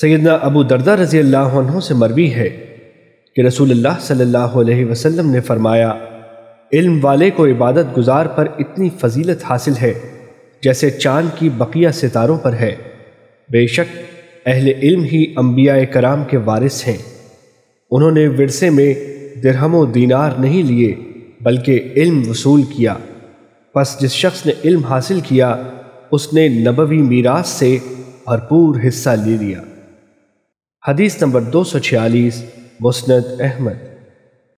سیدنا ابو دردہ رضی اللہ عنہ سے مروی ہے کہ رسول اللہ صلی اللہ علیہ وسلم نے فرمایا، علم والے کو عبادت گزار پر اتنی فضیلت حاصل ہے جیسے چاند کی بقیہ ستاروں پر ہے۔ بے شک اہل علم ہی انبیاء کرام کے وارث ہیں۔ انہوں نے ورثے میں درہم و دینار نہیں لیے، بلکہ علم وصول کیا۔ پس جس شخص نے علم حاصل کیا، اس نے نبوی میراث سے بھرپور حصہ لے لیا۔ حدیث نمبر دو سو چھیالیس مسند احمد۔